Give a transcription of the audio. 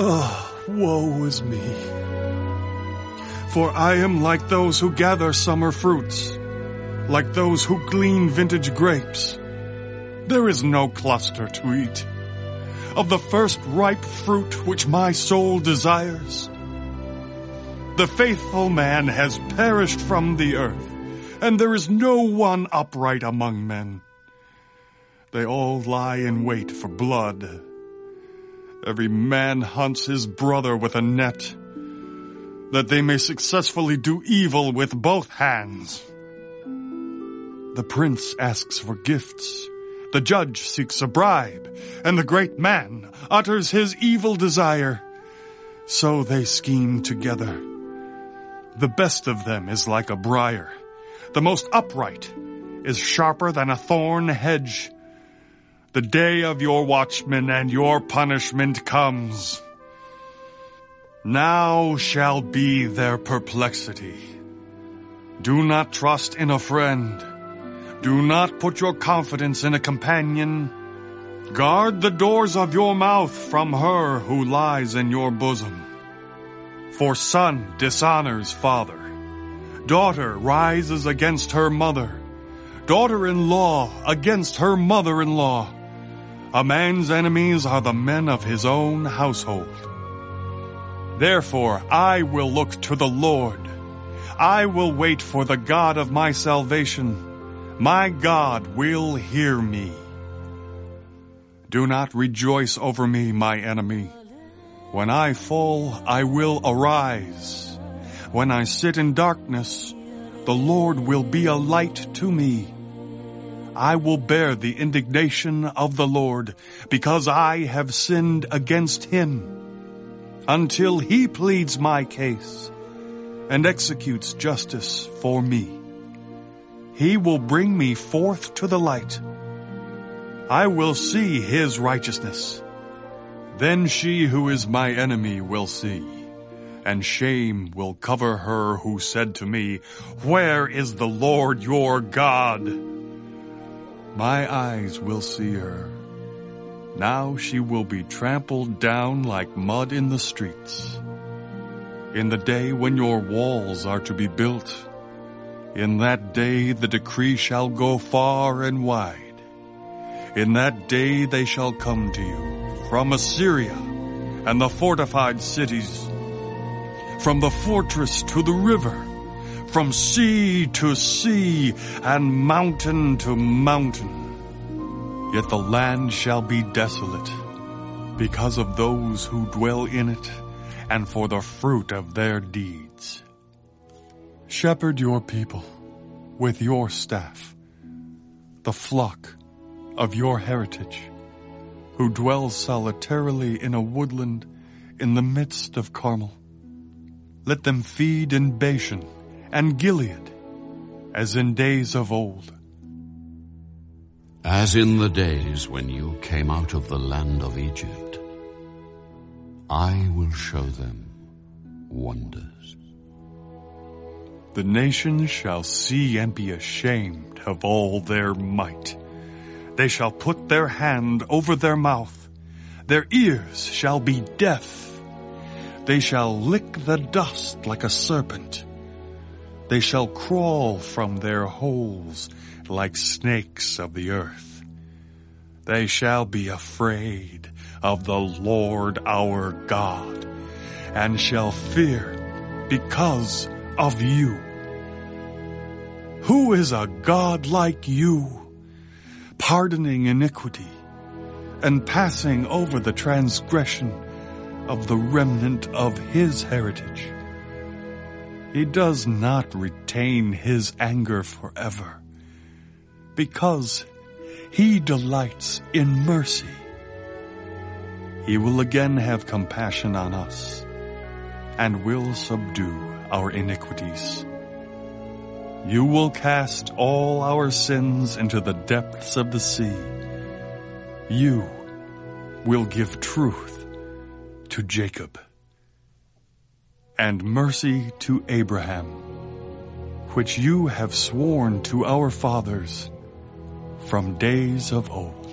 Oh, woe is me. For I am like those who gather summer fruits, like those who glean vintage grapes. There is no cluster to eat of the first ripe fruit which my soul desires. The faithful man has perished from the earth, and there is no one upright among men. They all lie in wait for blood. Every man hunts his brother with a net, that they may successfully do evil with both hands. The prince asks for gifts, the judge seeks a bribe, and the great man utters his evil desire. So they scheme together. The best of them is like a briar. The most upright is sharper than a thorn hedge. The day of your watchmen and your punishment comes. Now shall be their perplexity. Do not trust in a friend. Do not put your confidence in a companion. Guard the doors of your mouth from her who lies in your bosom. For son dishonors father. Daughter rises against her mother. Daughter-in-law against her mother-in-law. A man's enemies are the men of his own household. Therefore I will look to the Lord. I will wait for the God of my salvation. My God will hear me. Do not rejoice over me, my enemy. When I fall, I will arise. When I sit in darkness, the Lord will be a light to me. I will bear the indignation of the Lord because I have sinned against him until he pleads my case and executes justice for me. He will bring me forth to the light. I will see his righteousness. Then she who is my enemy will see, and shame will cover her who said to me, Where is the Lord your God? My eyes will see her. Now she will be trampled down like mud in the streets. In the day when your walls are to be built, in that day the decree shall go far and wide. In that day they shall come to you from Assyria and the fortified cities, from the fortress to the river, from sea to sea and mountain to mountain. Yet the land shall be desolate because of those who dwell in it and for the fruit of their deeds. Shepherd your people with your staff, the flock of your heritage, who dwells solitarily in a woodland in the midst of Carmel. Let them feed in Bashan and Gilead, as in days of old. As in the days when you came out of the land of Egypt, I will show them wonders. The nations shall see and be ashamed of all their might. They shall put their hand over their mouth. Their ears shall be deaf. They shall lick the dust like a serpent. They shall crawl from their holes like snakes of the earth. They shall be afraid of the Lord our God and shall fear because of you. Who is a God like you, pardoning iniquity and passing over the transgression of the remnant of his heritage? He does not retain his anger forever because he delights in mercy. He will again have compassion on us and will subdue our iniquities. You will cast all our sins into the depths of the sea. You will give truth to Jacob and mercy to Abraham, which you have sworn to our fathers from days of old.